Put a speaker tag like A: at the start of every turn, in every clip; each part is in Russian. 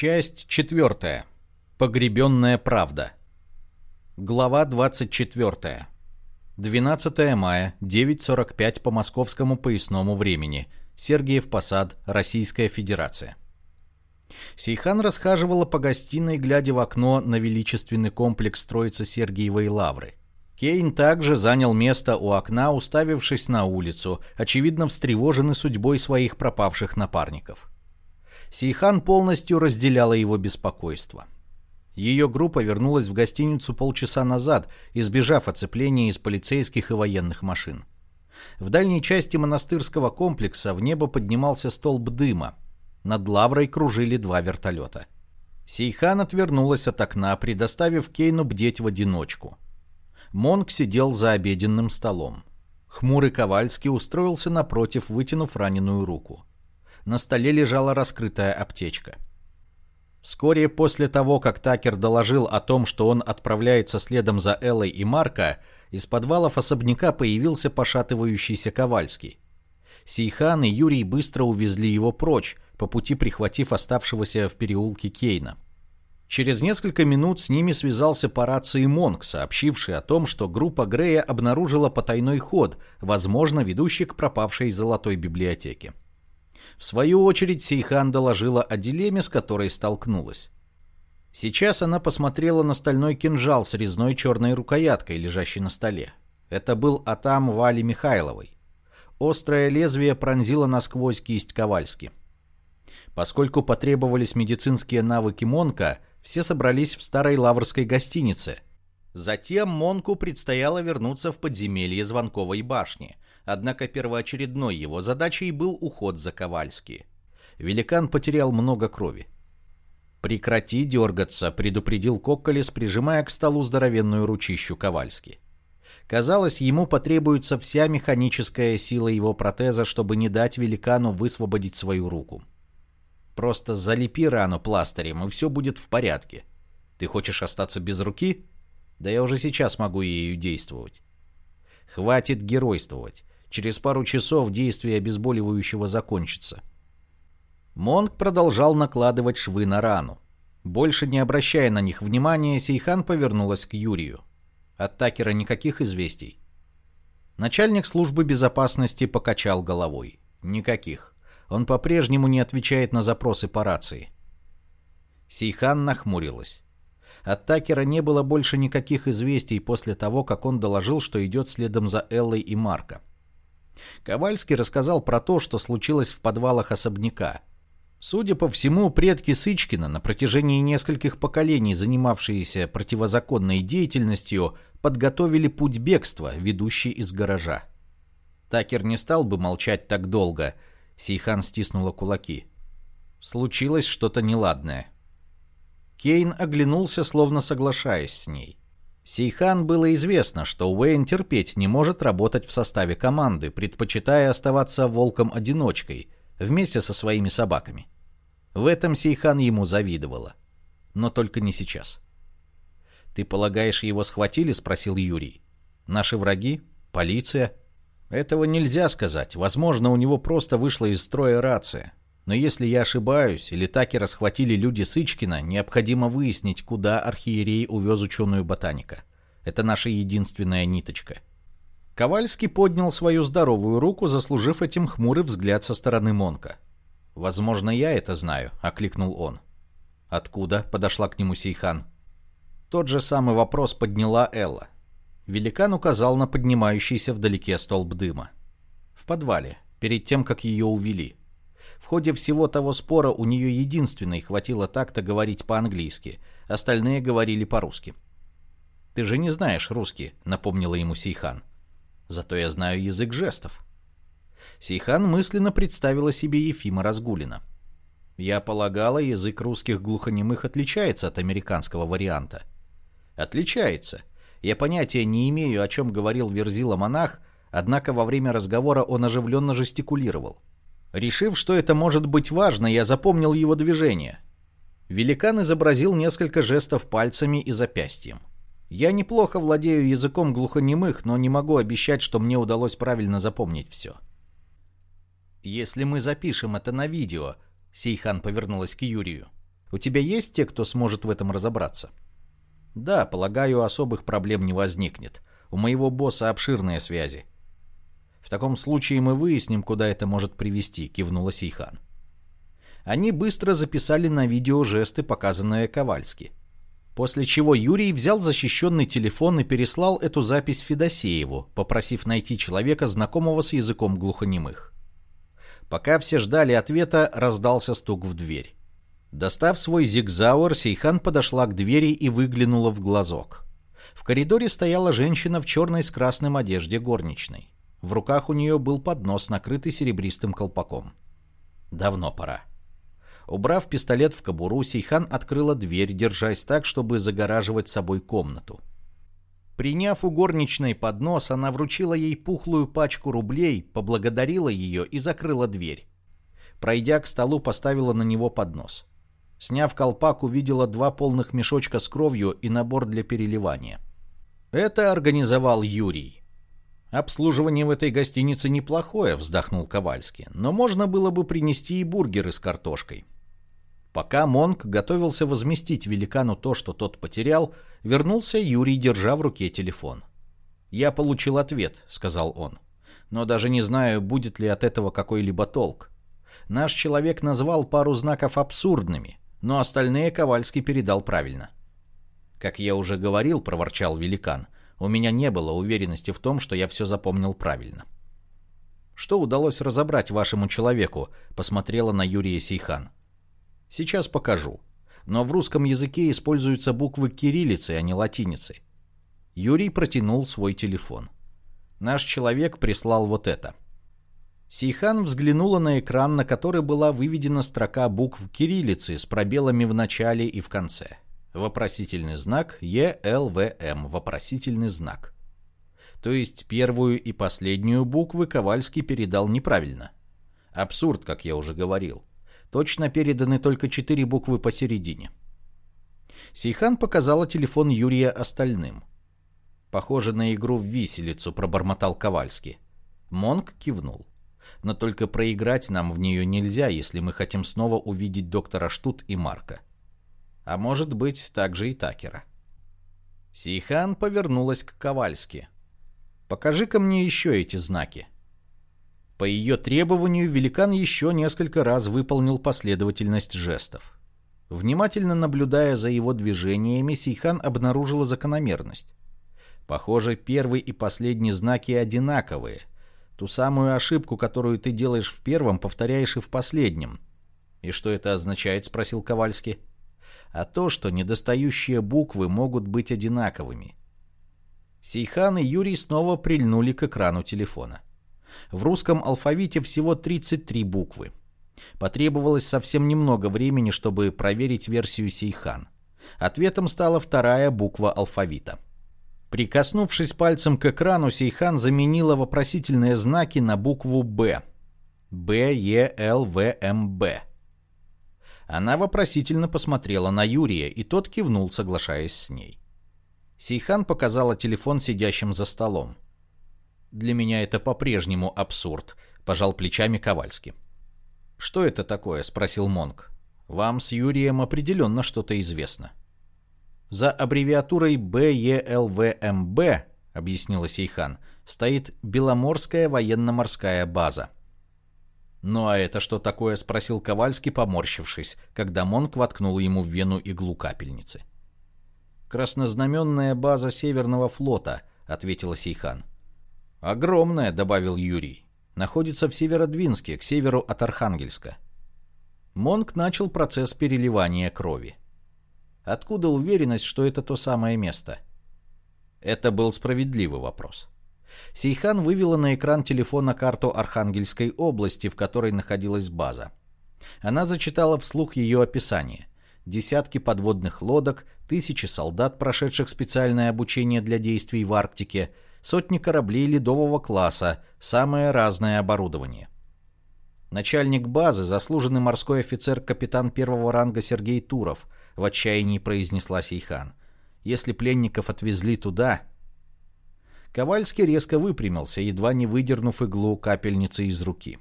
A: Часть четвертая. Погребенная правда. Глава 24. 12 мая, 9.45 по московскому поясному времени. Сергиев Посад, Российская Федерация. Сейхан расхаживала по гостиной, глядя в окно на величественный комплекс строится Сергиевой Лавры. Кейн также занял место у окна, уставившись на улицу, очевидно встревоженный судьбой своих пропавших напарников. Сейхан полностью разделяла его беспокойство. Ее группа вернулась в гостиницу полчаса назад, избежав оцепления из полицейских и военных машин. В дальней части монастырского комплекса в небо поднимался столб дыма. Над лаврой кружили два вертолета. Сейхан отвернулась от окна, предоставив Кейну бдеть в одиночку. Монк сидел за обеденным столом. Хмурый Ковальский устроился напротив, вытянув раненую руку на столе лежала раскрытая аптечка. Вскоре после того, как Такер доложил о том, что он отправляется следом за Эллой и Марко, из подвалов особняка появился пошатывающийся Ковальский. Сейхан и Юрий быстро увезли его прочь, по пути прихватив оставшегося в переулке Кейна. Через несколько минут с ними связался по рации Монк, сообщивший о том, что группа Грея обнаружила потайной ход, возможно, ведущий к пропавшей золотой библиотеке. В свою очередь Сейхан доложила о дилемме, с которой столкнулась. Сейчас она посмотрела на стальной кинжал с резной черной рукояткой, лежащей на столе. Это был Атам Вали Михайловой. Острое лезвие пронзило насквозь кисть Ковальски. Поскольку потребовались медицинские навыки Монка, все собрались в старой лаврской гостинице. Затем Монку предстояло вернуться в подземелье Звонковой башни – Однако первоочередной его задачей был уход за Ковальски. Великан потерял много крови. «Прекрати дергаться», — предупредил Кокколес, прижимая к столу здоровенную ручищу Ковальски. Казалось, ему потребуется вся механическая сила его протеза, чтобы не дать великану высвободить свою руку. «Просто залепи рану пластырем, и все будет в порядке. Ты хочешь остаться без руки? Да я уже сейчас могу ею действовать». «Хватит геройствовать. Через пару часов действие обезболивающего закончится. Монг продолжал накладывать швы на рану. Больше не обращая на них внимания, Сейхан повернулась к Юрию. От Такера никаких известий. Начальник службы безопасности покачал головой. Никаких. Он по-прежнему не отвечает на запросы по рации. Сейхан нахмурилась. От Такера не было больше никаких известий после того, как он доложил, что идет следом за Эллой и Марко. Ковальский рассказал про то, что случилось в подвалах особняка. Судя по всему, предки Сычкина, на протяжении нескольких поколений занимавшиеся противозаконной деятельностью, подготовили путь бегства, ведущий из гаража. Такер не стал бы молчать так долго. Сейхан стиснула кулаки. Случилось что-то неладное. Кейн оглянулся, словно соглашаясь с ней. Сейхан было известно, что Уэйн терпеть не может работать в составе команды, предпочитая оставаться волком-одиночкой, вместе со своими собаками. В этом Сейхан ему завидовала. Но только не сейчас. «Ты полагаешь, его схватили?» — спросил Юрий. «Наши враги? Полиция?» «Этого нельзя сказать. Возможно, у него просто вышла из строя рация. Но если я ошибаюсь, или Такера схватили люди Сычкина, необходимо выяснить, куда архиерей увез ученую ботаника. Это наша единственная ниточка. Ковальский поднял свою здоровую руку, заслужив этим хмурый взгляд со стороны Монка. «Возможно, я это знаю», — окликнул он. «Откуда?» — подошла к нему Сейхан. Тот же самый вопрос подняла Элла. Великан указал на поднимающийся вдалеке столб дыма. В подвале, перед тем, как ее увели. В ходе всего того спора у нее единственной хватило так-то говорить по-английски, остальные говорили по-русски. «Ты же не знаешь русский», — напомнила ему Сейхан. «Зато я знаю язык жестов». Сейхан мысленно представила себе Ефима Разгулина. «Я полагала, язык русских глухонемых отличается от американского варианта». «Отличается. Я понятия не имею, о чем говорил Верзила-монах, однако во время разговора он оживленно жестикулировал. Решив, что это может быть важно, я запомнил его движение. Великан изобразил несколько жестов пальцами и запястьем. Я неплохо владею языком глухонемых, но не могу обещать, что мне удалось правильно запомнить все. Если мы запишем это на видео, Сейхан повернулась к Юрию. У тебя есть те, кто сможет в этом разобраться? Да, полагаю, особых проблем не возникнет. У моего босса обширные связи. В таком случае мы выясним, куда это может привести, кивнула Сейхан. Они быстро записали на видео жесты, показанные Ковальски. После чего Юрий взял защищенный телефон и переслал эту запись Федосееву, попросив найти человека, знакомого с языком глухонемых. Пока все ждали ответа, раздался стук в дверь. Достав свой зигзауэр, Сейхан подошла к двери и выглянула в глазок. В коридоре стояла женщина в черной с красным одежде горничной. В руках у нее был поднос, накрытый серебристым колпаком. Давно пора. Убрав пистолет в кобуру, Сейхан открыла дверь, держась так, чтобы загораживать собой комнату. Приняв у горничной поднос, она вручила ей пухлую пачку рублей, поблагодарила ее и закрыла дверь. Пройдя к столу, поставила на него поднос. Сняв колпак, увидела два полных мешочка с кровью и набор для переливания. Это организовал Юрий. «Обслуживание в этой гостинице неплохое», — вздохнул Ковальский, «но можно было бы принести и бургеры с картошкой». Пока Монк готовился возместить великану то, что тот потерял, вернулся Юрий, держа в руке телефон. «Я получил ответ», — сказал он. «Но даже не знаю, будет ли от этого какой-либо толк. Наш человек назвал пару знаков абсурдными, но остальные Ковальский передал правильно». «Как я уже говорил», — проворчал великан, — у меня не было уверенности в том, что я все запомнил правильно. «Что удалось разобрать вашему человеку?» — посмотрела на Юрия Сейхан. «Сейчас покажу. Но в русском языке используются буквы кириллицы, а не латиницы». Юрий протянул свой телефон. «Наш человек прислал вот это». Сейхан взглянула на экран, на который была выведена строка букв кириллицы с пробелами в начале и в конце. Вопросительный знак ЕЛВМ. Вопросительный знак. То есть первую и последнюю буквы Ковальский передал неправильно. Абсурд, как я уже говорил. Точно переданы только четыре буквы посередине. Сейхан показала телефон Юрия остальным. «Похоже на игру в виселицу», — пробормотал Ковальский. Монк кивнул. «Но только проиграть нам в нее нельзя, если мы хотим снова увидеть доктора Штут и Марка а может быть также и Такера. Сейхан повернулась к Ковальски. «Покажи-ка мне еще эти знаки». По ее требованию великан еще несколько раз выполнил последовательность жестов. Внимательно наблюдая за его движениями, Сейхан обнаружила закономерность. Похоже, первый и последний знаки одинаковые. Ту самую ошибку, которую ты делаешь в первом, повторяешь и в последнем. «И что это означает?» — спросил Ковальский а то, что недостающие буквы могут быть одинаковыми. Сейхан и Юрий снова прильнули к экрану телефона. В русском алфавите всего 33 буквы. Потребовалось совсем немного времени, чтобы проверить версию Сейхан. Ответом стала вторая буква алфавита. Прикоснувшись пальцем к экрану, Сейхан заменила вопросительные знаки на букву «Б». Б, Е, Л, В, М, Б. Она вопросительно посмотрела на Юрия, и тот кивнул, соглашаясь с ней. Сейхан показала телефон сидящим за столом. «Для меня это по-прежнему абсурд», — пожал плечами Ковальский. «Что это такое?» — спросил Монг. «Вам с Юрием определенно что-то известно». «За аббревиатурой БЕЛВМБ», — объяснила Сейхан, — «стоит Беломорская военно-морская база». «Ну а это что такое?» — спросил Ковальский, поморщившись, когда Монк воткнул ему в вену иглу капельницы. «Краснознаменная база Северного флота», — ответила Сейхан. «Огромная», — добавил Юрий. «Находится в Северодвинске, к северу от Архангельска». Монк начал процесс переливания крови. Откуда уверенность, что это то самое место? Это был справедливый вопрос. Сейхан вывела на экран телефона карту Архангельской области, в которой находилась база. Она зачитала вслух ее описание. Десятки подводных лодок, тысячи солдат, прошедших специальное обучение для действий в Арктике, сотни кораблей ледового класса, самое разное оборудование. Начальник базы, заслуженный морской офицер капитан первого ранга Сергей Туров, в отчаянии произнесла Сейхан. Если пленников отвезли туда, Ковальский резко выпрямился, едва не выдернув иглу капельницы из руки.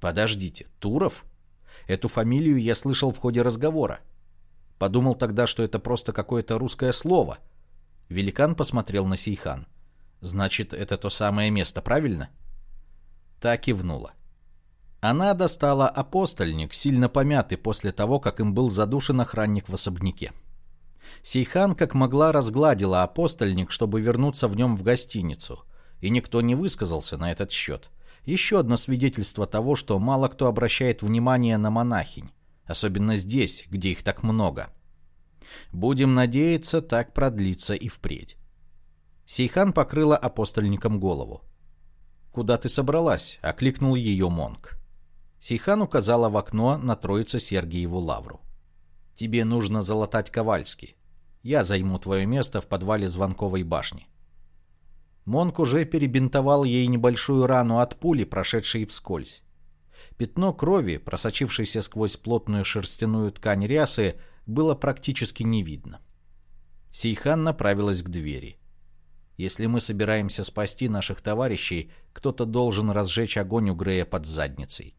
A: «Подождите, Туров? Эту фамилию я слышал в ходе разговора. Подумал тогда, что это просто какое-то русское слово. Великан посмотрел на Сейхан. Значит, это то самое место, правильно? Та кивнула. Она достала апостольник, сильно помятый после того, как им был задушен охранник в особняке. Сейхан как могла разгладила апостольник, чтобы вернуться в нем в гостиницу, и никто не высказался на этот счет. Еще одно свидетельство того, что мало кто обращает внимание на монахинь, особенно здесь, где их так много. Будем надеяться, так продлится и впредь. Сейхан покрыла апостольником голову. «Куда ты собралась?» — окликнул ее Монг. Сейхан указала в окно на троице Сергиеву лавру. «Тебе нужно залатать Ковальский. Я займу твое место в подвале звонковой башни». Монк уже перебинтовал ей небольшую рану от пули, прошедшей вскользь. Пятно крови, просочившееся сквозь плотную шерстяную ткань рясы, было практически не видно. Сейхан направилась к двери. Если мы собираемся спасти наших товарищей, кто-то должен разжечь огонь у Грея под задницей.